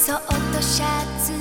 そっとシャツ